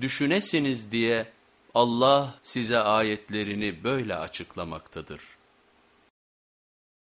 Düşünesiniz diye Allah size ayetlerini böyle açıklamaktadır.